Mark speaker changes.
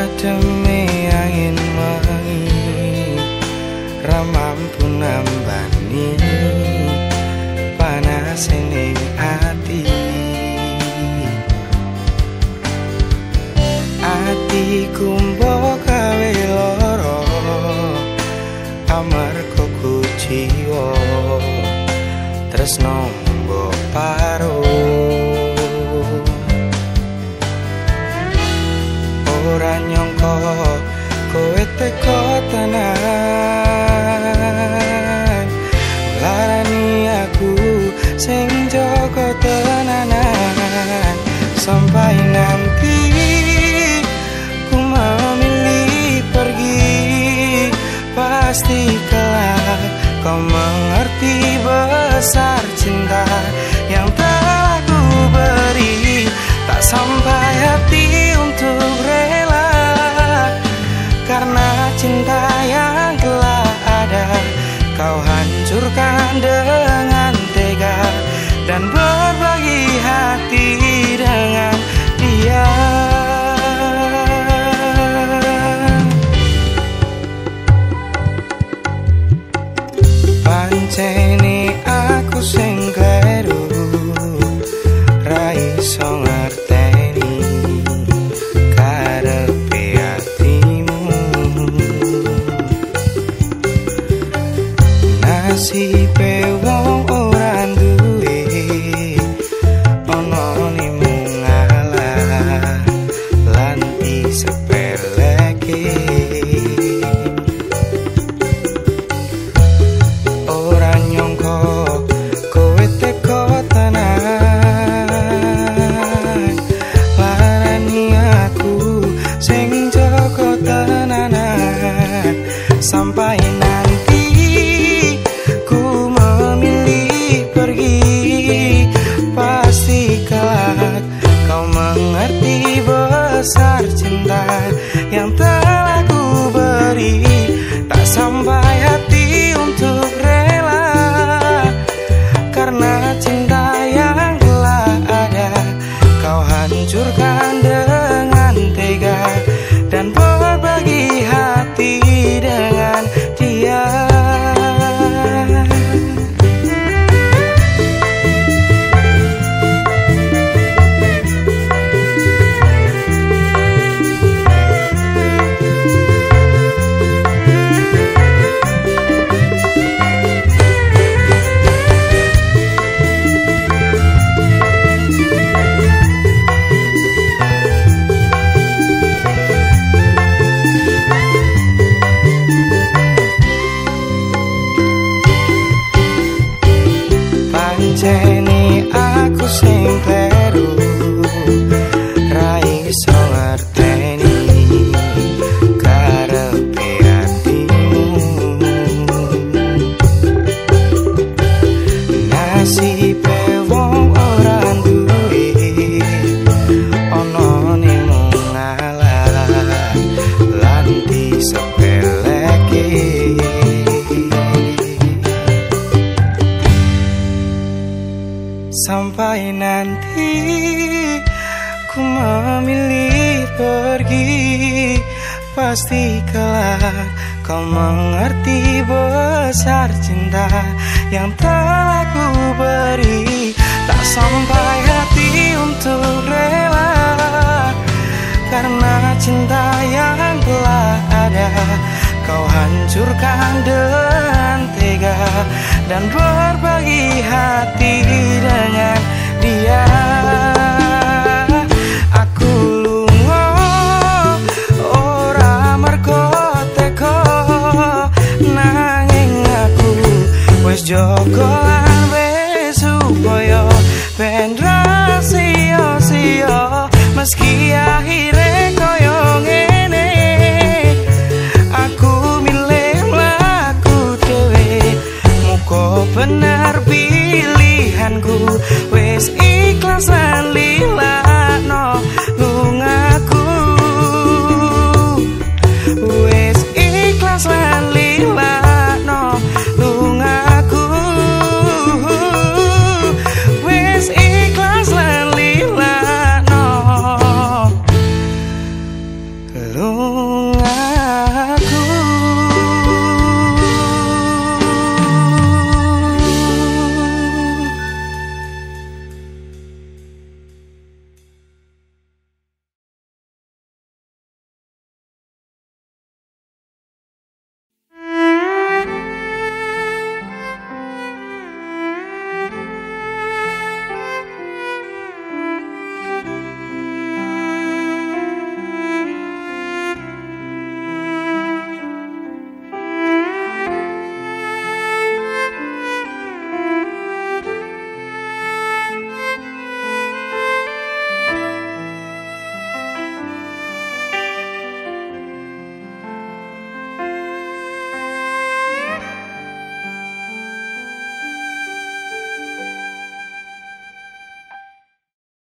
Speaker 1: ademe angin wangi ramampu nambani panas ning ati ati kumbo kawe loro amarko kuciwo tresno mbok kau mengerti besar cinta as he. Mengerti besar cinta Sampai nanti ku memilih pergi. Pasti kelak kau mengerti besar cinta Yang telah ku beri. Tak sampai hati untuk rela Karena cinta yang telah ada Kau hancurkan dengan tega Dan berbagi hati dengan dia. Aku lunga ora mergo teko Nanging aku wis jaga